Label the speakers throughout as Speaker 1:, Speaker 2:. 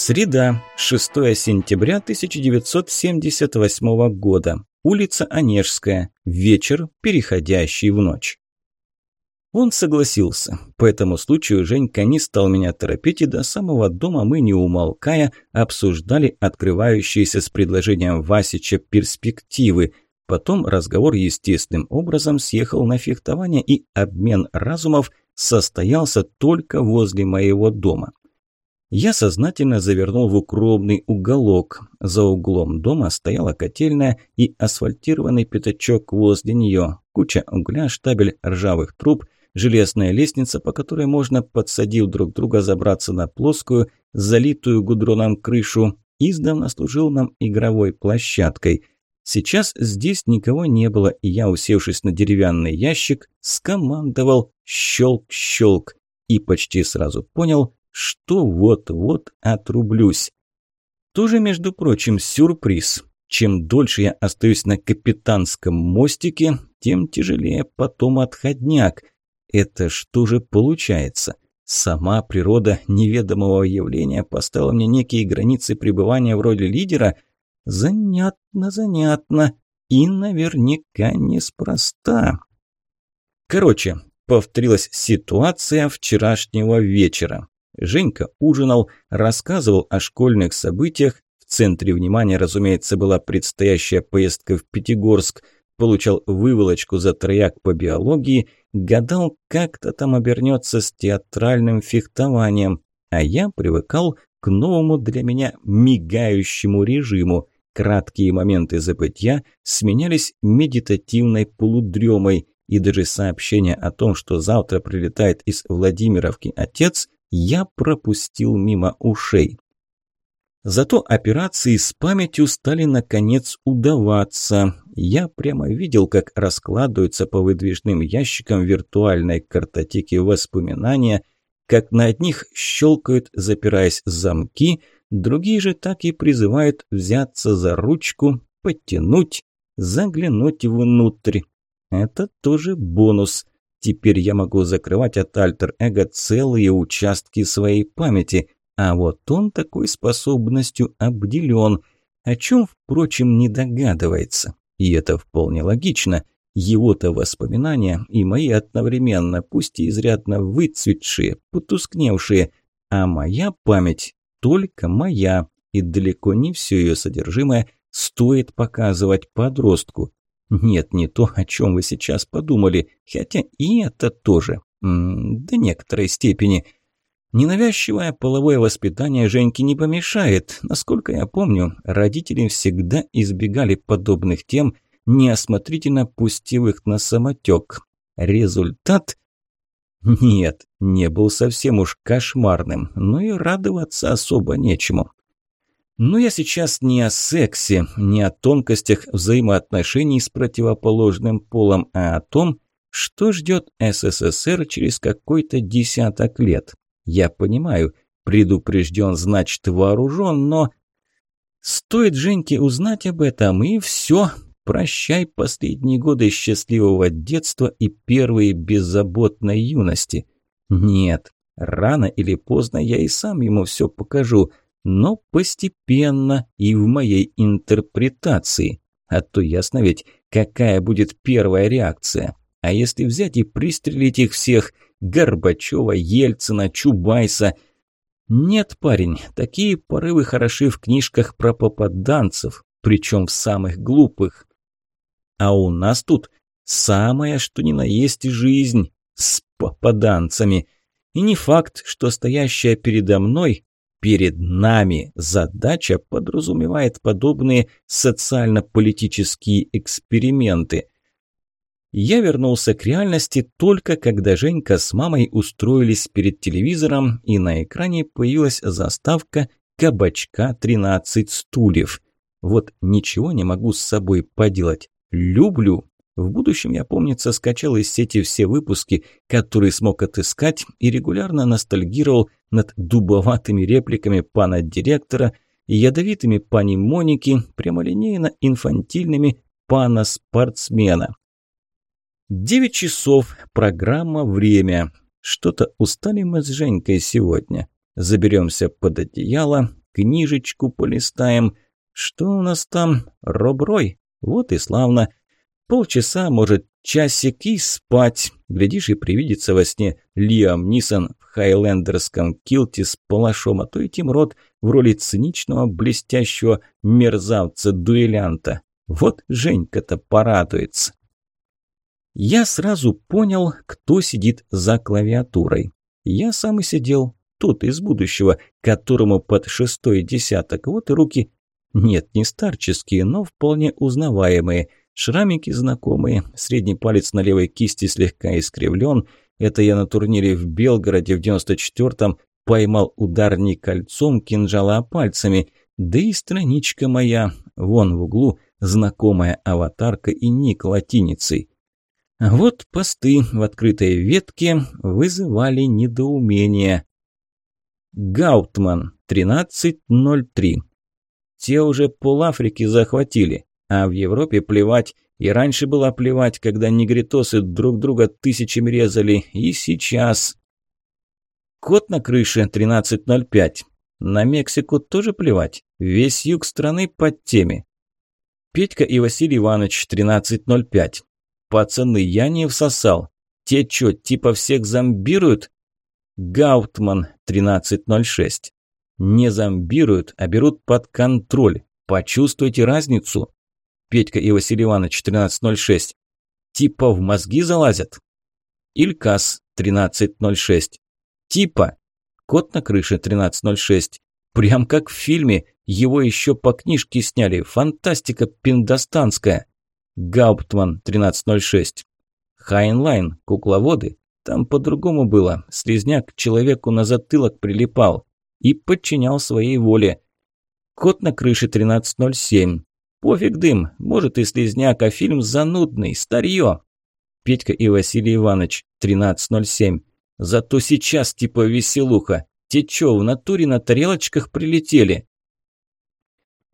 Speaker 1: Среда, 6 сентября 1978 года. Улица Онежская. Вечер, переходящий в ночь. Он согласился. По этому случаю Женька не стал меня торопить, и до самого дома мы, не умолкая, обсуждали открывающиеся с предложением Васича перспективы. Потом разговор естественным образом съехал на фехтование, и обмен разумов состоялся только возле моего дома. Я сознательно завернул в укромный уголок. За углом дома стояла котельная и асфальтированный пятачок возле нее, куча угля, штабель ржавых труб – железная лестница, по которой можно, подсадив друг друга, забраться на плоскую, залитую гудроном крышу, издавна служил нам игровой площадкой. Сейчас здесь никого не было, и я, усевшись на деревянный ящик, скомандовал «щелк-щелк» и почти сразу понял, что вот-вот отрублюсь. Тоже, между прочим, сюрприз. Чем дольше я остаюсь на капитанском мостике, тем тяжелее потом отходняк – это что же получается? Сама природа неведомого явления поставила мне некие границы пребывания в роли лидера? Занятно, занятно. И наверняка неспроста. Короче, повторилась ситуация вчерашнего вечера. Женька ужинал, рассказывал о школьных событиях. В центре внимания, разумеется, была предстоящая поездка в Пятигорск – получал выволочку за трояк по биологии, гадал, как-то там обернется с театральным фехтованием, а я привыкал к новому для меня мигающему режиму. Краткие моменты забытья сменялись медитативной полудремой, и даже сообщение о том, что завтра прилетает из Владимировки отец, я пропустил мимо ушей. Зато операции с памятью стали наконец удаваться. Я прямо видел, как раскладываются по выдвижным ящикам виртуальной картотеки воспоминания, как на одних щелкают, запираясь замки, другие же так и призывают взяться за ручку, подтянуть, заглянуть внутрь. Это тоже бонус. Теперь я могу закрывать от альтер-эго целые участки своей памяти – а вот он такой способностью обделен, о чем, впрочем, не догадывается. И это вполне логично. Его-то воспоминания и мои одновременно, пусть и изрядно выцветшие, потускневшие, а моя память только моя, и далеко не все ее содержимое стоит показывать подростку. Нет, не то, о чем вы сейчас подумали, хотя и это тоже, м до некоторой степени – Ненавязчивое половое воспитание Женьке не помешает. Насколько я помню, родители всегда избегали подобных тем, неосмотрительно пустив их на самотек. Результат? Нет, не был совсем уж кошмарным, но и радоваться особо нечему. Но я сейчас не о сексе, не о тонкостях взаимоотношений с противоположным полом, а о том, что ждет СССР через какой-то десяток лет. Я понимаю, предупрежден, значит вооружен, но... Стоит Женьке узнать об этом, и все. Прощай последние годы счастливого детства и первые беззаботной юности. Нет, рано или поздно я и сам ему все покажу, но постепенно и в моей интерпретации. А то ясно ведь, какая будет первая реакция. А если взять и пристрелить их всех – Горбачева, Ельцина, Чубайса. Нет, парень, такие порывы хороши в книжках про попаданцев, причем в самых глупых. А у нас тут самое, что ни на есть жизнь с попаданцами. И не факт, что стоящая передо мной, перед нами задача подразумевает подобные социально-политические эксперименты – я вернулся к реальности только когда Женька с мамой устроились перед телевизором, и на экране появилась заставка «Кабачка 13 стульев». Вот ничего не могу с собой поделать. Люблю. В будущем я, помнится, скачал из сети все выпуски, которые смог отыскать, и регулярно ностальгировал над дубоватыми репликами пана директора, ядовитыми пани Моники, прямолинейно инфантильными пана спортсмена. Девять часов. Программа «Время». Что-то устали мы с Женькой сегодня. Заберемся под одеяло, книжечку полистаем. Что у нас там? Роброй? Вот и славно. Полчаса, может, часик и спать. Глядишь, и привидится во сне Лиам Нисон в хайлендерском килте с палашом, а то и Тим Рот в роли циничного, блестящего мерзавца-дуэлянта. Вот Женька-то порадуется. Я сразу понял, кто сидит за клавиатурой. Я сам и сидел, тот из будущего, которому под шестой десяток. Вот и руки. Нет, не старческие, но вполне узнаваемые. Шрамики знакомые, средний палец на левой кисти слегка искривлен. Это я на турнире в Белгороде в 94-м поймал удар не кольцом кинжала, а пальцами. Да и страничка моя, вон в углу, знакомая аватарка и ник латиницей. вот посты в открытой ветке вызывали недоумение. Гаутман, 13.03. Те уже пол Африки захватили. А в Европе плевать. И раньше было плевать, когда негритосы друг друга тысячами резали. И сейчас. Кот на крыше 13.05. На Мексику тоже плевать. Весь юг страны под теме. Петька и Василий Иванович 13.05. Пацаны, я не всосал. Те чё, типа всех зомбируют? Гаутман 13.06. Не зомбируют, а берут под контроль. Почувствуйте разницу. Петька и Василий Иванович, 13.06. Типа в мозги залазят? Илькас, 13.06. Типа. Кот на крыше, 13.06. Прям как в фильме. Его еще по книжке сняли. Фантастика пиндостанская. Гауптман, 13.06. Хайнлайн, кукловоды. Там по-другому было. Слизняк человеку на затылок прилипал. И подчинял своей воле. Кот на крыше, 13.07. Пофиг дым, может и слизняк, а фильм занудный, старье. Петька и Василий Иванович, 13.07. Зато сейчас типа веселуха. Те чё, в натуре на тарелочках прилетели?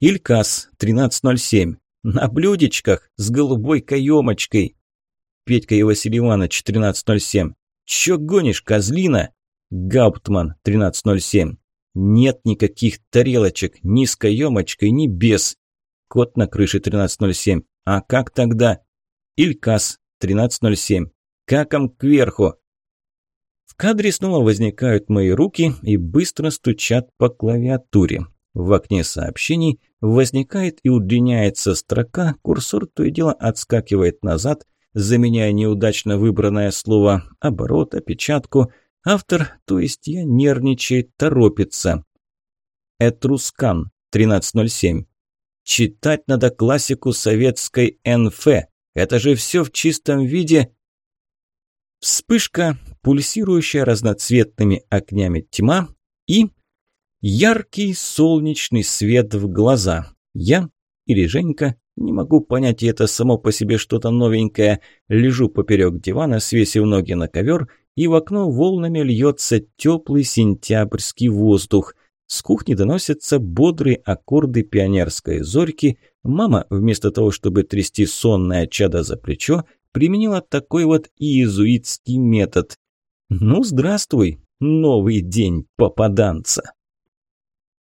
Speaker 1: Илькас, 13.07. На блюдечках с голубой каемочкой. Петька и Василий Иванович, 13.07. Чё гонишь, козлина? Гауптман, 13.07. Нет никаких тарелочек, ни с каемочкой, ни без. Кот на крыше 1307. А как тогда? Илькас 1307. Каком кверху? В кадре снова возникают мои руки и быстро стучат по клавиатуре. В окне сообщений возникает и удлиняется строка, курсор то и дело отскакивает назад, заменяя неудачно выбранное слово, оборот, опечатку. Автор, то есть я, нервничает, торопится. Этрускан, 1307. Читать надо классику советской НФ. Это же все в чистом виде. Вспышка, пульсирующая разноцветными огнями тьма и яркий солнечный свет в глаза. Я или Женька, не могу понять, и это само по себе что-то новенькое. Лежу поперек дивана, свесив ноги на ковер, и в окно волнами льется теплый сентябрьский воздух. С кухни доносятся бодрые аккорды пионерской зорьки. Мама, вместо того, чтобы трясти сонное чадо за плечо, применила такой вот иезуитский метод. «Ну, здравствуй, новый день попаданца!»